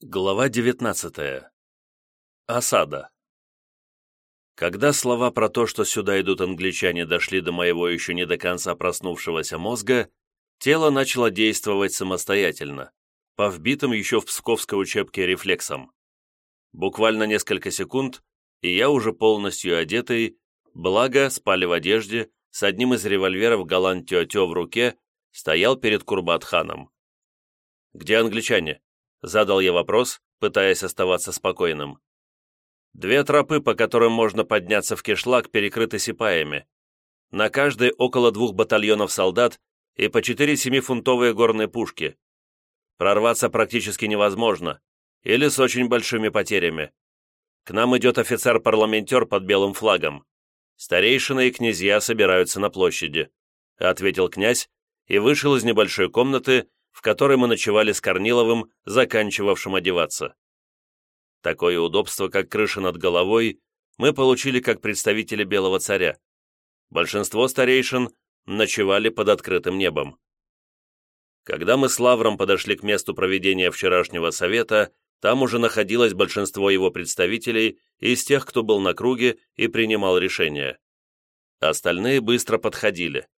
Глава 19. Осада. Когда слова про то, что сюда идут англичане, дошли до моего еще не до конца проснувшегося мозга, тело начало действовать самостоятельно, по вбитым еще в псковской учебке рефлексам. Буквально несколько секунд, и я уже полностью одетый, благо спали в одежде, с одним из револьверов галан Тё в руке, стоял перед Курбат-ханом. «Где англичане?» Задал я вопрос, пытаясь оставаться спокойным. Две тропы, по которым можно подняться в кишлак, перекрыты сипаями. На каждой около двух батальонов солдат и по четыре семифунтовые горные пушки. Прорваться практически невозможно, или с очень большими потерями. К нам идет офицер-парламентер под белым флагом. Старейшины и князья собираются на площади», — ответил князь и вышел из небольшой комнаты, в которой мы ночевали с Корниловым, заканчивавшим одеваться. Такое удобство, как крыша над головой, мы получили как представители Белого Царя. Большинство старейшин ночевали под открытым небом. Когда мы с Лавром подошли к месту проведения вчерашнего совета, там уже находилось большинство его представителей из тех, кто был на круге и принимал решения. Остальные быстро подходили.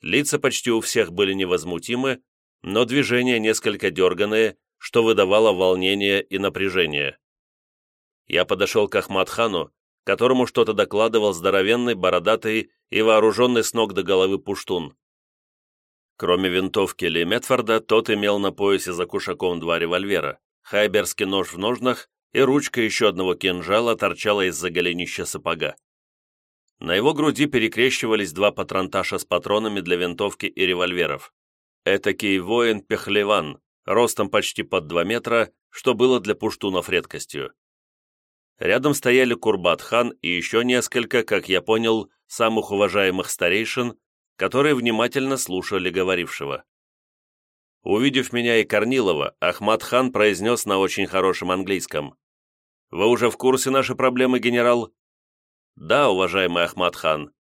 Лица почти у всех были невозмутимы, но движения несколько дерганые, что выдавало волнение и напряжение. Я подошел к Ахмадхану, которому что-то докладывал здоровенный, бородатый и вооруженный с ног до головы пуштун. Кроме винтовки Ли Метфорда, тот имел на поясе за кушаком два револьвера, хайберский нож в ножнах и ручка еще одного кинжала торчала из-за голенища сапога. На его груди перекрещивались два патронташа с патронами для винтовки и револьверов. Этакий воин-пехлеван, ростом почти под 2 метра, что было для пуштунов редкостью. Рядом стояли Курбат-хан и еще несколько, как я понял, самых уважаемых старейшин, которые внимательно слушали говорившего. Увидев меня и Корнилова, Ахмад-хан произнес на очень хорошем английском. «Вы уже в курсе нашей проблемы, генерал?» «Да, уважаемый Ахмад-хан.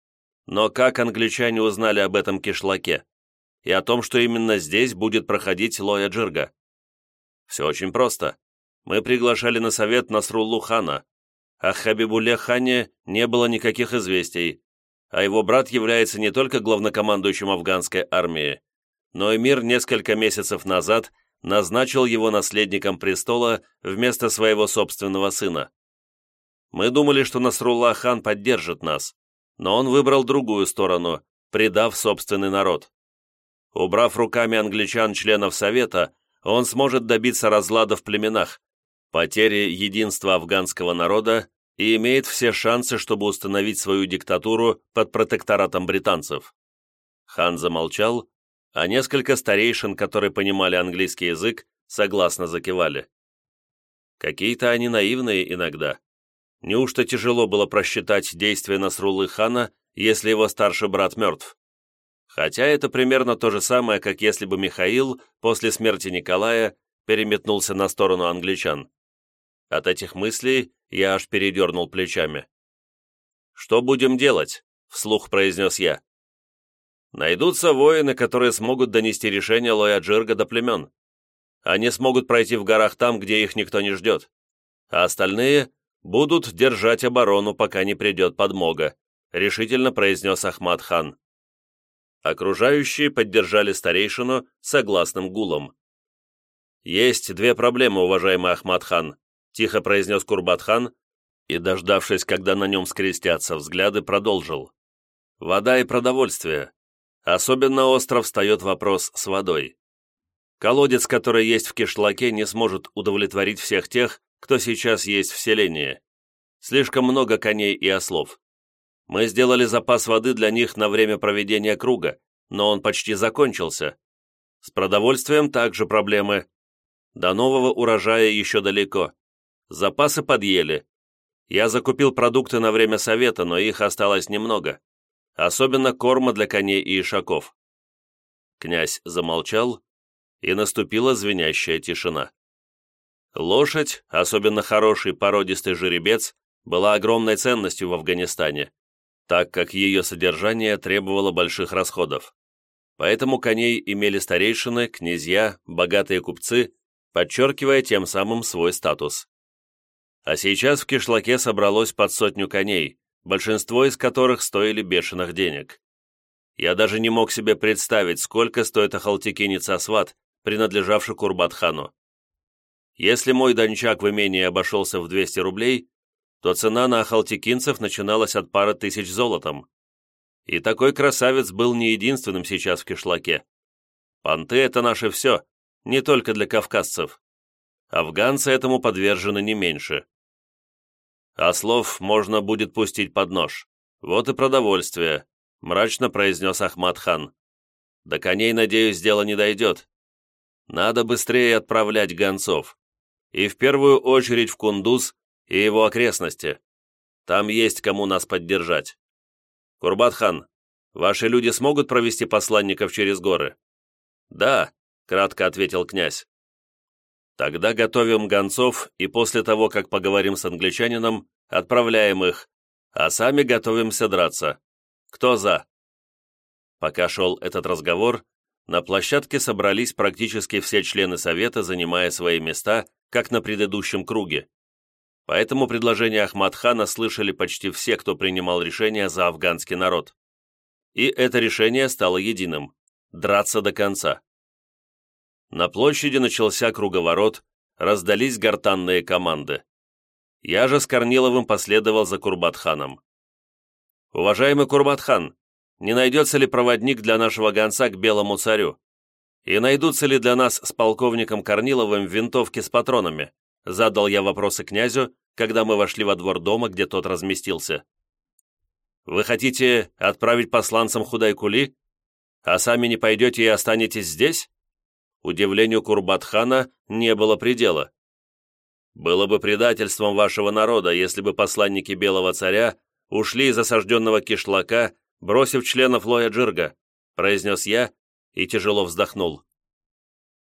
Но как англичане узнали об этом кишлаке?» И о том, что именно здесь будет проходить Лоя Джирга. Все очень просто. Мы приглашали на совет Насруллу хана. О Хабибуле хане не было никаких известий, а его брат является не только главнокомандующим афганской армии, но и мир несколько месяцев назад назначил его наследником престола вместо своего собственного сына. Мы думали, что Насрулла хан поддержит нас, но он выбрал другую сторону, предав собственный народ. Убрав руками англичан членов Совета, он сможет добиться разлада в племенах, потери единства афганского народа и имеет все шансы, чтобы установить свою диктатуру под протекторатом британцев. Хан замолчал, а несколько старейшин, которые понимали английский язык, согласно закивали. Какие-то они наивные иногда. Неужто тяжело было просчитать действия Насруллы хана, если его старший брат мертв? Хотя это примерно то же самое, как если бы Михаил после смерти Николая переметнулся на сторону англичан. От этих мыслей я аж передернул плечами. «Что будем делать?» — вслух произнес я. «Найдутся воины, которые смогут донести решение Лояджирга до племен. Они смогут пройти в горах там, где их никто не ждет. А остальные будут держать оборону, пока не придет подмога», — решительно произнес Ахмад хан. Окружающие поддержали старейшину согласным гулом. «Есть две проблемы, уважаемый Ахмад-хан», тихо произнес Курбат-хан и, дождавшись, когда на нем скрестятся взгляды, продолжил. «Вода и продовольствие. Особенно остро встает вопрос с водой. Колодец, который есть в кишлаке, не сможет удовлетворить всех тех, кто сейчас есть в селении. Слишком много коней и ослов. Мы сделали запас воды для них на время проведения круга, но он почти закончился. С продовольствием также проблемы. До нового урожая еще далеко. Запасы подъели. Я закупил продукты на время совета, но их осталось немного. Особенно корма для коней и ишаков. Князь замолчал, и наступила звенящая тишина. Лошадь, особенно хороший породистый жеребец, была огромной ценностью в Афганистане так как ее содержание требовало больших расходов. Поэтому коней имели старейшины, князья, богатые купцы, подчеркивая тем самым свой статус. А сейчас в кишлаке собралось под сотню коней, большинство из которых стоили бешеных денег. Я даже не мог себе представить, сколько стоит ахалтекинец Асват, принадлежавший Курбатхану. Если мой дончак в имении обошелся в 200 рублей, то цена на ахалтекинцев начиналась от пары тысяч золотом. И такой красавец был не единственным сейчас в кишлаке. Понты — это наше все, не только для кавказцев. Афганцы этому подвержены не меньше. А слов можно будет пустить под нож. Вот и продовольствие, мрачно произнес Ахмад хан. До коней, надеюсь, дело не дойдет. Надо быстрее отправлять гонцов. И в первую очередь в Кундуз и его окрестности. Там есть кому нас поддержать. Курбат-хан, ваши люди смогут провести посланников через горы?» «Да», — кратко ответил князь. «Тогда готовим гонцов, и после того, как поговорим с англичанином, отправляем их, а сами готовимся драться. Кто за?» Пока шел этот разговор, на площадке собрались практически все члены Совета, занимая свои места, как на предыдущем круге. Поэтому предложение Ахмадхана слышали почти все, кто принимал решения за афганский народ. И это решение стало единым – драться до конца. На площади начался круговорот, раздались гортанные команды. Я же с Корниловым последовал за Курбатханом. «Уважаемый Курбатхан, не найдется ли проводник для нашего гонца к Белому царю? И найдутся ли для нас с полковником Корниловым винтовки с патронами?» Задал я вопросы князю, когда мы вошли во двор дома, где тот разместился. «Вы хотите отправить посланцам Худайкули, а сами не пойдете и останетесь здесь?» Удивлению Курбатхана не было предела. «Было бы предательством вашего народа, если бы посланники Белого царя ушли из осажденного кишлака, бросив членов Лоя Джирга», произнес я и тяжело вздохнул.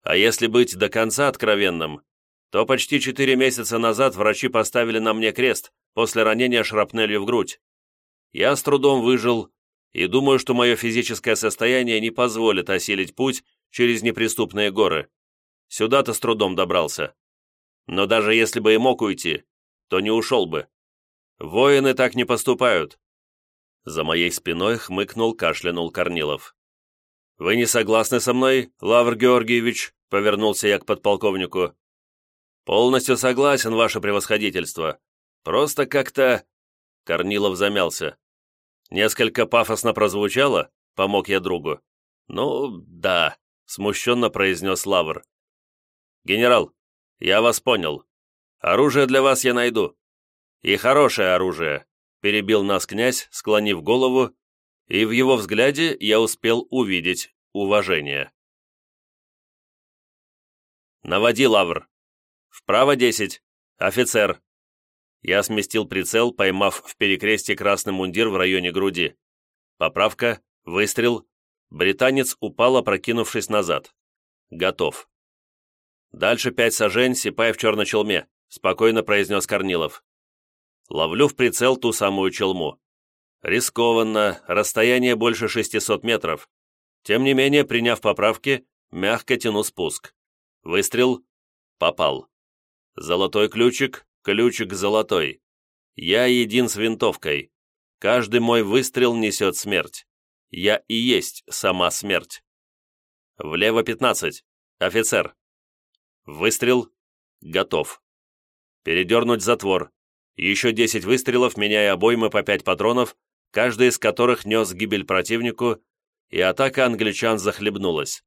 «А если быть до конца откровенным, то почти четыре месяца назад врачи поставили на мне крест после ранения шрапнелью в грудь. Я с трудом выжил и думаю, что мое физическое состояние не позволит осилить путь через неприступные горы. Сюда-то с трудом добрался. Но даже если бы и мог уйти, то не ушел бы. Воины так не поступают. За моей спиной хмыкнул, кашлянул Корнилов. «Вы не согласны со мной, Лавр Георгиевич?» — повернулся я к подполковнику. «Полностью согласен, ваше превосходительство. Просто как-то...» Корнилов замялся. «Несколько пафосно прозвучало?» — помог я другу. «Ну, да», — смущенно произнес Лавр. «Генерал, я вас понял. Оружие для вас я найду. И хорошее оружие», — перебил нас князь, склонив голову, и в его взгляде я успел увидеть уважение. «Наводи, Лавр», «Вправо десять! Офицер!» Я сместил прицел, поймав в перекрестье красный мундир в районе груди. Поправка, выстрел. Британец упал, опрокинувшись назад. Готов. «Дальше пять сажень, сипай в черной челме», — спокойно произнес Корнилов. Ловлю в прицел ту самую челму. Рискованно, расстояние больше 600 метров. Тем не менее, приняв поправки, мягко тяну спуск. Выстрел. Попал. Золотой ключик, ключик золотой. Я един с винтовкой. Каждый мой выстрел несет смерть. Я и есть сама смерть. Влево пятнадцать. Офицер. Выстрел. Готов. Передернуть затвор. Еще десять выстрелов, меняя обоймы по пять патронов, каждый из которых нес гибель противнику, и атака англичан захлебнулась.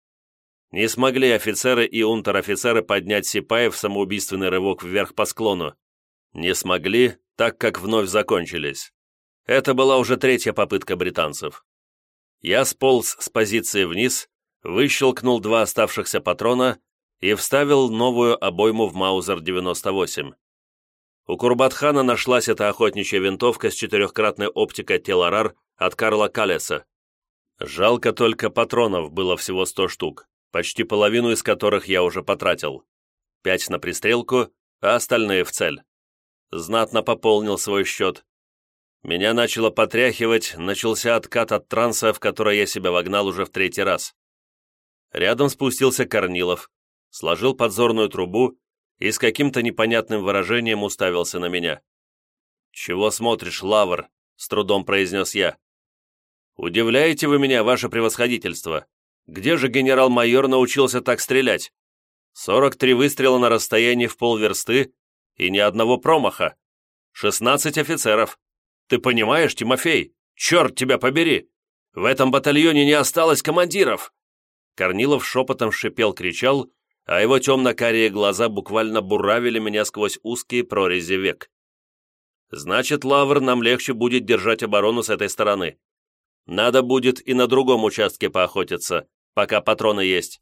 Не смогли офицеры и унтер-офицеры поднять Сипаев самоубийственный рывок вверх по склону. Не смогли, так как вновь закончились. Это была уже третья попытка британцев. Я сполз с позиции вниз, выщелкнул два оставшихся патрона и вставил новую обойму в Маузер-98. У Курбатхана нашлась эта охотничья винтовка с четырехкратной оптикой Теларар от Карла Калеса. Жалко только патронов было всего сто штук почти половину из которых я уже потратил. Пять на пристрелку, а остальные в цель. Знатно пополнил свой счет. Меня начало потряхивать, начался откат от транса, в который я себя вогнал уже в третий раз. Рядом спустился Корнилов, сложил подзорную трубу и с каким-то непонятным выражением уставился на меня. «Чего смотришь, Лавр?» — с трудом произнес я. «Удивляете вы меня, ваше превосходительство. Где же генерал-майор научился так стрелять? Сорок три выстрела на расстоянии в полверсты и ни одного промаха. Шестнадцать офицеров. Ты понимаешь, Тимофей? Черт тебя побери! В этом батальоне не осталось командиров!» Корнилов шепотом шипел-кричал, а его темно-карие глаза буквально буравили меня сквозь узкие прорези век. «Значит, Лавр, нам легче будет держать оборону с этой стороны. Надо будет и на другом участке поохотиться, пока патроны есть».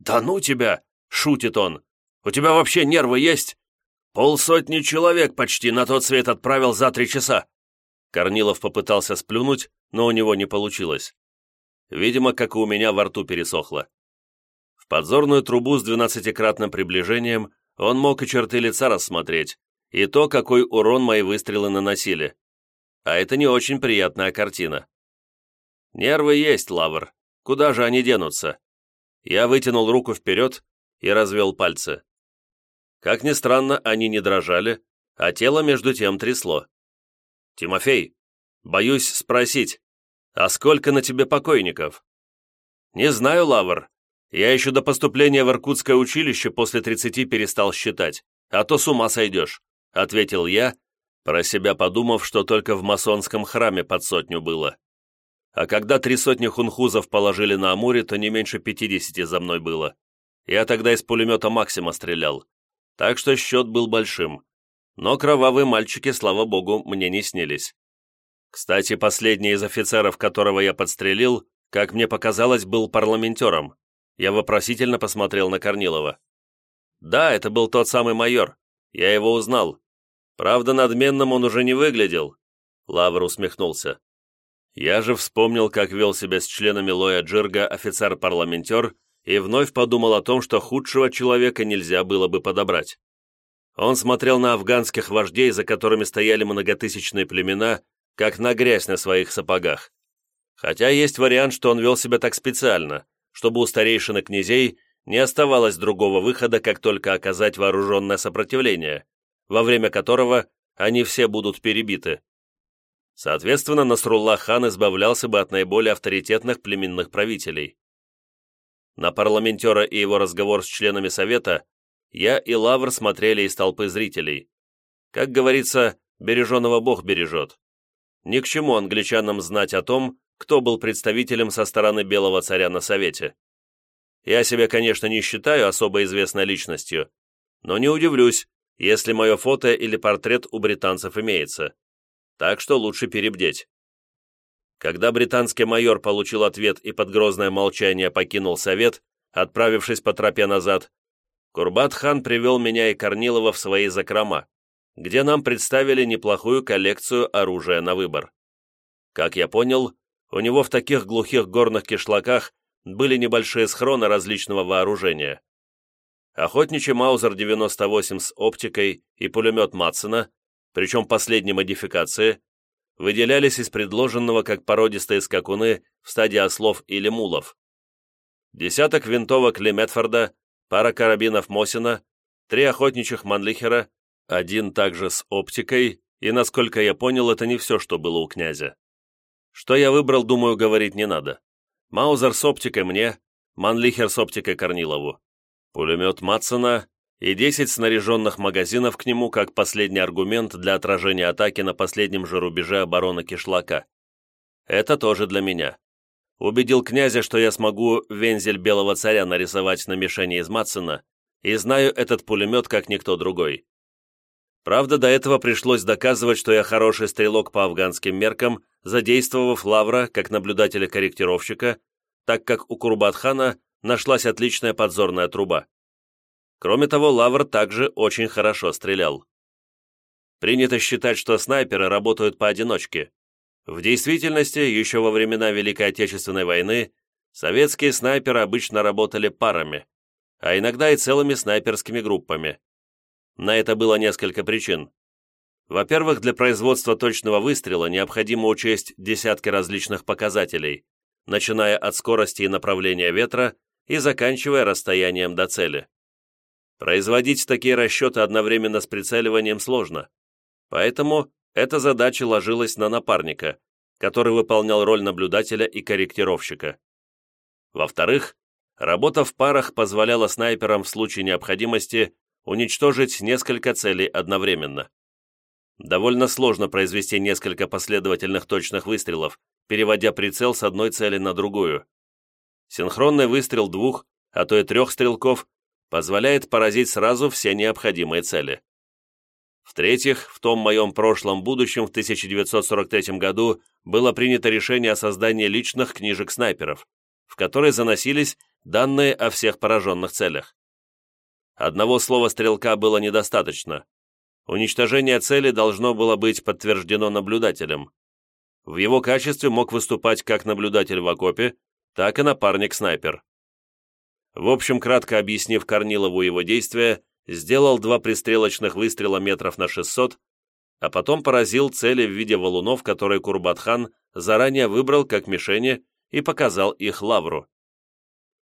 «Да ну тебя!» — шутит он. «У тебя вообще нервы есть? Полсотни человек почти на тот свет отправил за три часа». Корнилов попытался сплюнуть, но у него не получилось. Видимо, как и у меня во рту пересохло. В подзорную трубу с двенадцатикратным приближением он мог и черты лица рассмотреть, и то, какой урон мои выстрелы наносили. А это не очень приятная картина. Нервы есть, Лавр. Куда же они денутся? Я вытянул руку вперед и развел пальцы. Как ни странно, они не дрожали, а тело между тем трясло. «Тимофей, боюсь спросить, а сколько на тебе покойников?» «Не знаю, Лавр. Я еще до поступления в Иркутское училище после тридцати перестал считать, а то с ума сойдешь», — ответил я, про себя подумав, что только в масонском храме под сотню было. А когда три сотни хунхузов положили на Амуре, то не меньше пятидесяти за мной было. Я тогда из пулемета Максима стрелял. Так что счет был большим. Но кровавые мальчики, слава богу, мне не снились. Кстати, последний из офицеров, которого я подстрелил, как мне показалось, был парламентером. Я вопросительно посмотрел на Корнилова. «Да, это был тот самый майор. Я его узнал. Правда, надменным он уже не выглядел». Лавр усмехнулся. «Я же вспомнил, как вел себя с членами Лоя Джирга офицер-парламентер и вновь подумал о том, что худшего человека нельзя было бы подобрать. Он смотрел на афганских вождей, за которыми стояли многотысячные племена, как на грязь на своих сапогах. Хотя есть вариант, что он вел себя так специально, чтобы у старейшины князей не оставалось другого выхода, как только оказать вооруженное сопротивление, во время которого они все будут перебиты. Соответственно, Насруллах хан избавлялся бы от наиболее авторитетных племенных правителей. На парламентера и его разговор с членами Совета я и Лавр смотрели из толпы зрителей. Как говорится, береженого Бог бережет. Ни к чему англичанам знать о том, кто был представителем со стороны Белого царя на Совете. Я себя, конечно, не считаю особо известной личностью, но не удивлюсь, если мое фото или портрет у британцев имеется. Так что лучше перебдеть. Когда британский майор получил ответ и под грозное молчание покинул совет, отправившись по тропе назад, Курбат-хан привел меня и Корнилова в свои закрома, где нам представили неплохую коллекцию оружия на выбор. Как я понял, у него в таких глухих горных кишлаках были небольшие схроны различного вооружения. Охотничий Маузер-98 с оптикой и пулемет Матсена, причем последней модификации, выделялись из предложенного как породистые скакуны в стадии ослов или мулов. Десяток винтовок Леметфорда, пара карабинов Мосина, три охотничьих Манлихера, один также с оптикой, и, насколько я понял, это не все, что было у князя. Что я выбрал, думаю, говорить не надо. Маузер с оптикой мне, Манлихер с оптикой Корнилову. Пулемет Матсона и 10 снаряженных магазинов к нему как последний аргумент для отражения атаки на последнем же рубеже обороны кишлака. Это тоже для меня. Убедил князя, что я смогу вензель белого царя нарисовать на мишени из Матсона, и знаю этот пулемет как никто другой. Правда, до этого пришлось доказывать, что я хороший стрелок по афганским меркам, задействовав Лавра как наблюдателя-корректировщика, так как у Курбатхана нашлась отличная подзорная труба. Кроме того, Лавр также очень хорошо стрелял. Принято считать, что снайперы работают поодиночке. В действительности, еще во времена Великой Отечественной войны, советские снайперы обычно работали парами, а иногда и целыми снайперскими группами. На это было несколько причин. Во-первых, для производства точного выстрела необходимо учесть десятки различных показателей, начиная от скорости и направления ветра и заканчивая расстоянием до цели. Производить такие расчеты одновременно с прицеливанием сложно, поэтому эта задача ложилась на напарника, который выполнял роль наблюдателя и корректировщика. Во-вторых, работа в парах позволяла снайперам в случае необходимости уничтожить несколько целей одновременно. Довольно сложно произвести несколько последовательных точных выстрелов, переводя прицел с одной цели на другую. Синхронный выстрел двух, а то и трех стрелков позволяет поразить сразу все необходимые цели. В-третьих, в том моем прошлом будущем в 1943 году было принято решение о создании личных книжек снайперов, в которые заносились данные о всех пораженных целях. Одного слова стрелка было недостаточно. Уничтожение цели должно было быть подтверждено наблюдателем. В его качестве мог выступать как наблюдатель в окопе, так и напарник-снайпер. В общем, кратко объяснив Корнилову его действия, сделал два пристрелочных выстрела метров на 600, а потом поразил цели в виде валунов, которые Курбатхан заранее выбрал как мишени и показал их лавру.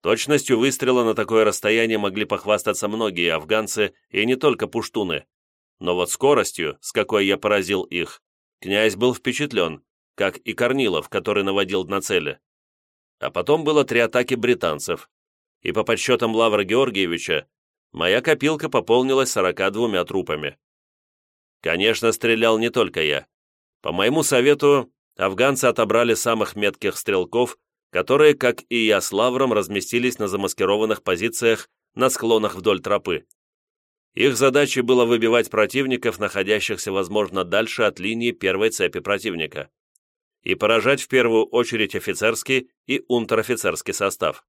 Точностью выстрела на такое расстояние могли похвастаться многие афганцы и не только пуштуны. Но вот скоростью, с какой я поразил их, князь был впечатлен, как и Корнилов, который наводил на цели. А потом было три атаки британцев, и по подсчетам Лавра Георгиевича, моя копилка пополнилась 42 трупами. Конечно, стрелял не только я. По моему совету, афганцы отобрали самых метких стрелков, которые, как и я с Лавром, разместились на замаскированных позициях на склонах вдоль тропы. Их задачей было выбивать противников, находящихся, возможно, дальше от линии первой цепи противника, и поражать в первую очередь офицерский и унтер-офицерский состав.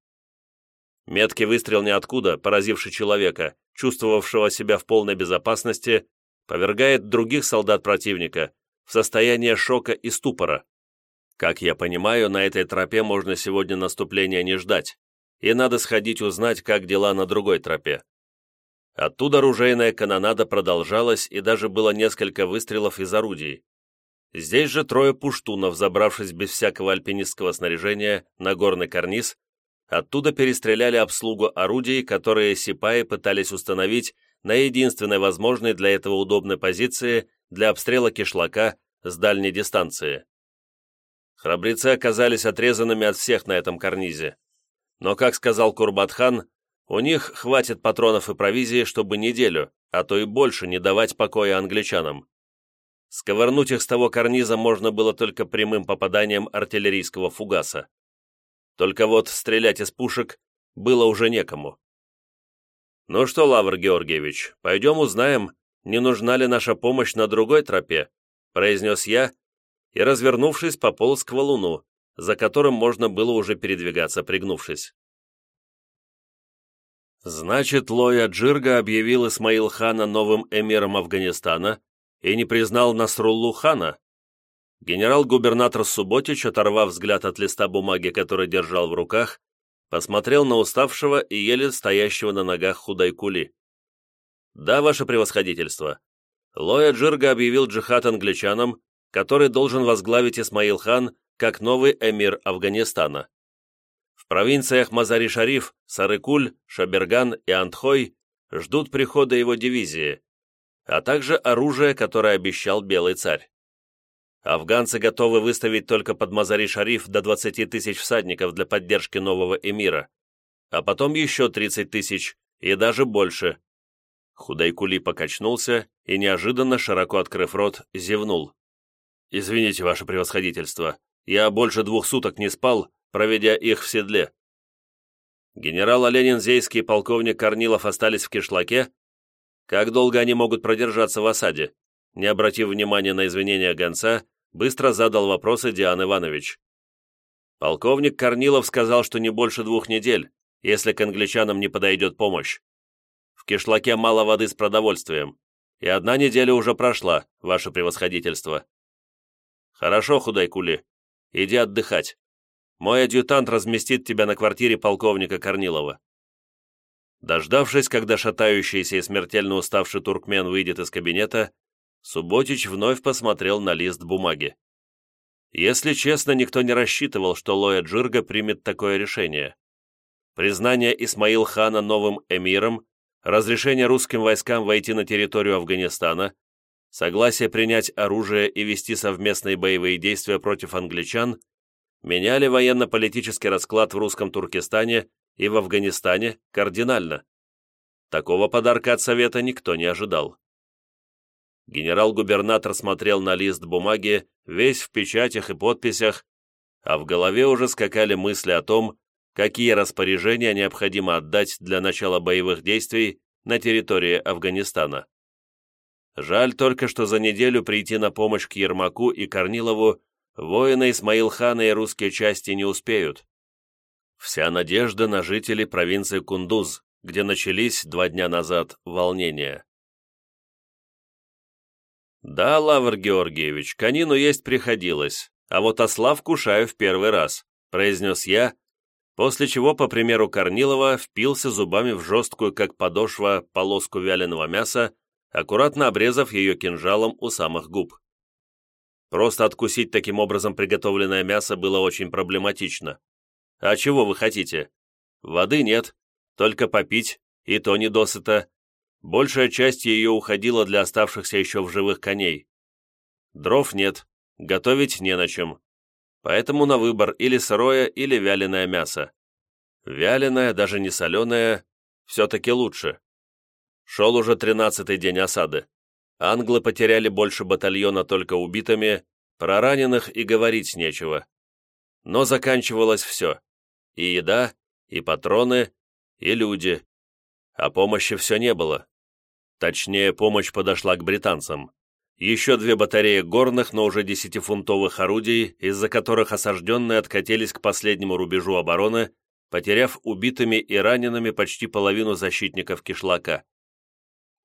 Меткий выстрел ниоткуда, поразивший человека, чувствовавшего себя в полной безопасности, повергает других солдат противника в состояние шока и ступора. Как я понимаю, на этой тропе можно сегодня наступления не ждать, и надо сходить узнать, как дела на другой тропе. Оттуда оружейная канонада продолжалась, и даже было несколько выстрелов из орудий. Здесь же трое пуштунов, забравшись без всякого альпинистского снаряжения на горный карниз, Оттуда перестреляли обслугу орудий, которые сипаи пытались установить на единственной возможной для этого удобной позиции для обстрела кишлака с дальней дистанции. Храбрецы оказались отрезанными от всех на этом карнизе. Но, как сказал Курбатхан, у них хватит патронов и провизии, чтобы неделю, а то и больше не давать покоя англичанам. Сковырнуть их с того карниза можно было только прямым попаданием артиллерийского фугаса. Только вот стрелять из пушек было уже некому. «Ну что, Лавр Георгиевич, пойдем узнаем, не нужна ли наша помощь на другой тропе», произнес я и, развернувшись, пополз к валуну, за которым можно было уже передвигаться, пригнувшись. Значит, Лоя Джирга объявил Исмаил хана новым эмиром Афганистана и не признал Насруллу хана? Генерал-губернатор Субботич, оторвав взгляд от листа бумаги, который держал в руках, посмотрел на уставшего и еле стоящего на ногах худайкули. «Да, ваше превосходительство. Лоя Джирга объявил джихад англичанам, который должен возглавить Исмаил хан как новый эмир Афганистана. В провинциях Мазари-Шариф, Сарыкуль, Шаберган и Антхой ждут прихода его дивизии, а также оружие, которое обещал Белый царь. Афганцы готовы выставить только под Мазари-Шариф до 20 тысяч всадников для поддержки нового эмира, а потом еще 30 тысяч и даже больше. Худайкули покачнулся и, неожиданно, широко открыв рот, зевнул. «Извините, ваше превосходительство, я больше двух суток не спал, проведя их в седле». Генерал Оленин-Зейский и полковник Корнилов остались в кишлаке? Как долго они могут продержаться в осаде? Не обратив внимания на извинения гонца, быстро задал вопросы Диан Иванович. Полковник Корнилов сказал, что не больше двух недель, если к англичанам не подойдет помощь. В кишлаке мало воды с продовольствием, и одна неделя уже прошла, ваше превосходительство. Хорошо, Худайкули, иди отдыхать. Мой адъютант разместит тебя на квартире полковника Корнилова. Дождавшись, когда шатающийся и смертельно уставший туркмен выйдет из кабинета, Субботич вновь посмотрел на лист бумаги. Если честно, никто не рассчитывал, что Лоя Джирга примет такое решение. Признание Исмаил хана новым эмиром разрешение русским войскам войти на территорию Афганистана, согласие принять оружие и вести совместные боевые действия против англичан меняли военно-политический расклад в русском Туркестане и в Афганистане кардинально. Такого подарка от Совета никто не ожидал. Генерал-губернатор смотрел на лист бумаги, весь в печатях и подписях, а в голове уже скакали мысли о том, какие распоряжения необходимо отдать для начала боевых действий на территории Афганистана. Жаль только, что за неделю прийти на помощь к Ермаку и Корнилову воины Исмаил-хана и русские части не успеют. Вся надежда на жителей провинции Кундуз, где начались два дня назад волнения. «Да, Лавр Георгиевич, конину есть приходилось, а вот ослав кушаю в первый раз», произнес я, после чего, по примеру Корнилова, впился зубами в жесткую, как подошва, полоску вяленого мяса, аккуратно обрезав ее кинжалом у самых губ. Просто откусить таким образом приготовленное мясо было очень проблематично. А чего вы хотите? Воды нет, только попить, и то не досыта, Большая часть ее уходила для оставшихся еще в живых коней. Дров нет, готовить не на чем. Поэтому на выбор или сырое, или вяленое мясо. Вяленое, даже не соленое, все-таки лучше. Шел уже тринадцатый день осады. Англы потеряли больше батальона только убитыми, про раненых и говорить нечего. Но заканчивалось все. И еда, и патроны, и люди. А помощи все не было. Точнее, помощь подошла к британцам. Еще две батареи горных, но уже десятифунтовых орудий, из-за которых осажденные откатились к последнему рубежу обороны, потеряв убитыми и ранеными почти половину защитников кишлака.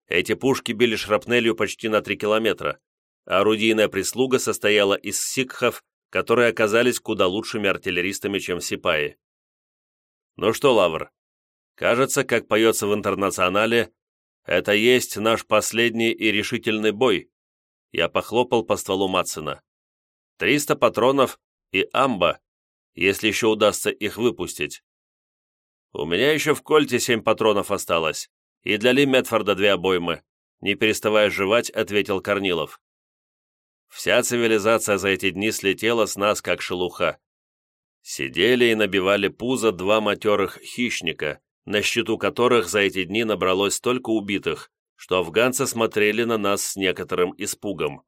Эти пушки били шрапнелью почти на три километра, а орудийная прислуга состояла из сикхов, которые оказались куда лучшими артиллеристами, чем сипаи. Ну что, Лавр, кажется, как поется в «Интернационале», это есть наш последний и решительный бой. Я похлопал по стволу Матсена. Триста патронов и амба, если еще удастся их выпустить. У меня еще в кольте семь патронов осталось, и для Ли Метфорда две обоймы. Не переставая жевать, ответил Корнилов. Вся цивилизация за эти дни слетела с нас, как шелуха. Сидели и набивали пузо два матерых хищника, на счету которых за эти дни набралось столько убитых, что афганцы смотрели на нас с некоторым испугом.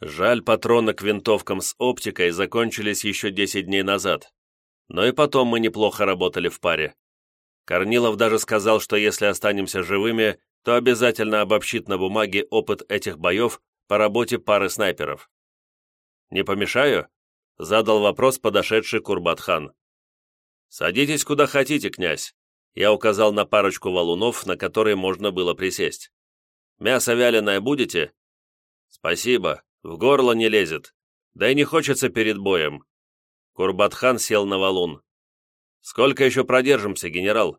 Жаль, патроны к винтовкам с оптикой закончились еще 10 дней назад. Но и потом мы неплохо работали в паре. Корнилов даже сказал, что если останемся живыми, то обязательно обобщит на бумаге опыт этих боев по работе пары снайперов. «Не помешаю?» — задал вопрос подошедший Курбатхан. «Садитесь куда хотите, князь. Я указал на парочку валунов, на которые можно было присесть. «Мясо вяленое будете?» «Спасибо, в горло не лезет. Да и не хочется перед боем». Курбатхан сел на валун. «Сколько еще продержимся, генерал?»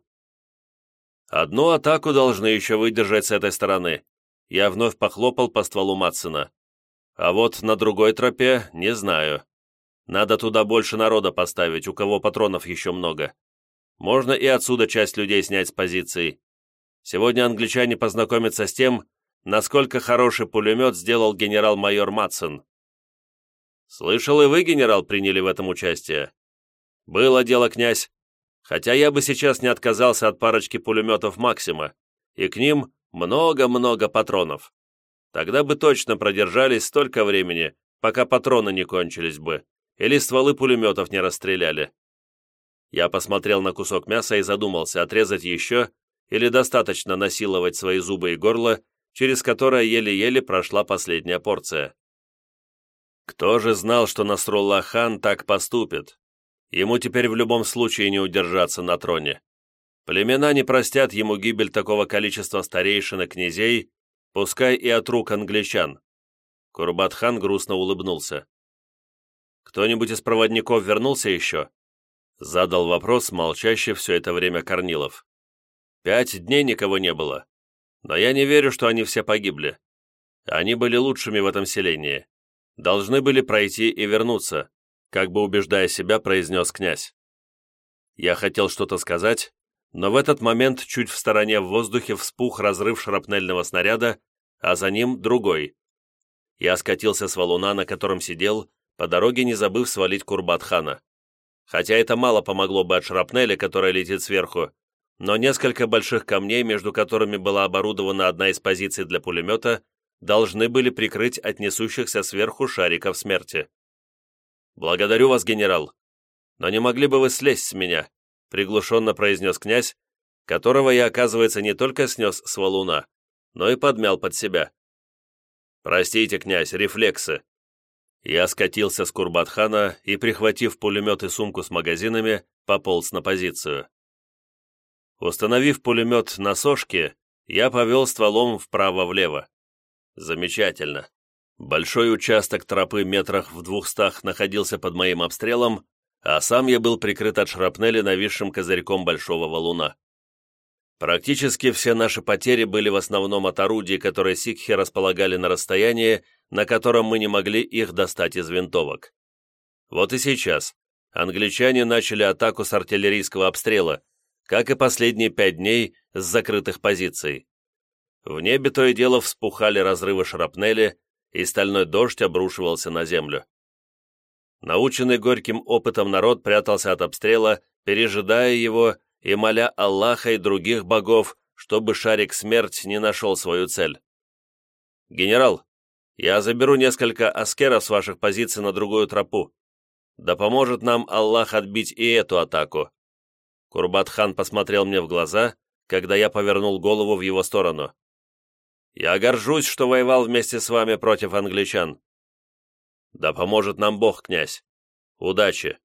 «Одну атаку должны еще выдержать с этой стороны». Я вновь похлопал по стволу Матсена. «А вот на другой тропе не знаю. Надо туда больше народа поставить, у кого патронов еще много. Можно и отсюда часть людей снять с позиций. Сегодня англичане познакомятся с тем, насколько хороший пулемет сделал генерал-майор Матсон. Слышал, и вы, генерал, приняли в этом участие. Было дело, князь. Хотя я бы сейчас не отказался от парочки пулеметов Максима, и к ним много-много патронов. Тогда бы точно продержались столько времени, пока патроны не кончились бы, или стволы пулеметов не расстреляли. Я посмотрел на кусок мяса и задумался, отрезать еще или достаточно насиловать свои зубы и горло, через которое еле-еле прошла последняя порция. Кто же знал, что Насрулла хан так поступит? Ему теперь в любом случае не удержаться на троне. Племена не простят ему гибель такого количества старейшин и князей, пускай и от рук англичан. Курбатхан грустно улыбнулся. «Кто-нибудь из проводников вернулся еще?» Задал вопрос молчащий все это время Корнилов. «Пять дней никого не было. Но я не верю, что они все погибли. Они были лучшими в этом селении. Должны были пройти и вернуться», как бы убеждая себя, произнес князь. Я хотел что-то сказать, Но в этот момент чуть в стороне в воздухе вспух разрыв шрапнельного снаряда, а за ним другой. Я скатился с валуна, на котором сидел, по дороге не забыв свалить Курбат-хана. Хотя это мало помогло бы от шрапнели, которая летит сверху, но несколько больших камней, между которыми была оборудована одна из позиций для пулемета, должны были прикрыть от несущихся сверху шариков смерти. «Благодарю вас, генерал. Но не могли бы вы слезть с меня?» приглушенно произнес князь, которого я, оказывается, не только снес с валуна, но и подмял под себя. «Простите, князь, рефлексы». Я скатился с Курбатхана и, прихватив пулемет и сумку с магазинами, пополз на позицию. Установив пулемет на сошке, я повел стволом вправо-влево. Замечательно. Большой участок тропы метрах в двухстах находился под моим обстрелом, а сам я был прикрыт от шрапнели нависшим козырьком большого валуна. Практически все наши потери были в основном от орудий, которые сикхи располагали на расстоянии, на котором мы не могли их достать из винтовок. Вот и сейчас англичане начали атаку с артиллерийского обстрела, как и последние пять дней с закрытых позиций. В небе то и дело вспухали разрывы шрапнели, и стальной дождь обрушивался на землю. Наученный горьким опытом народ прятался от обстрела, пережидая его и моля Аллаха и других богов, чтобы шарик смерть не нашел свою цель. «Генерал, я заберу несколько аскеров с ваших позиций на другую тропу. Да поможет нам Аллах отбить и эту атаку». Курбат-хан посмотрел мне в глаза, когда я повернул голову в его сторону. «Я горжусь, что воевал вместе с вами против англичан. «Да поможет нам Бог, князь! Удачи!»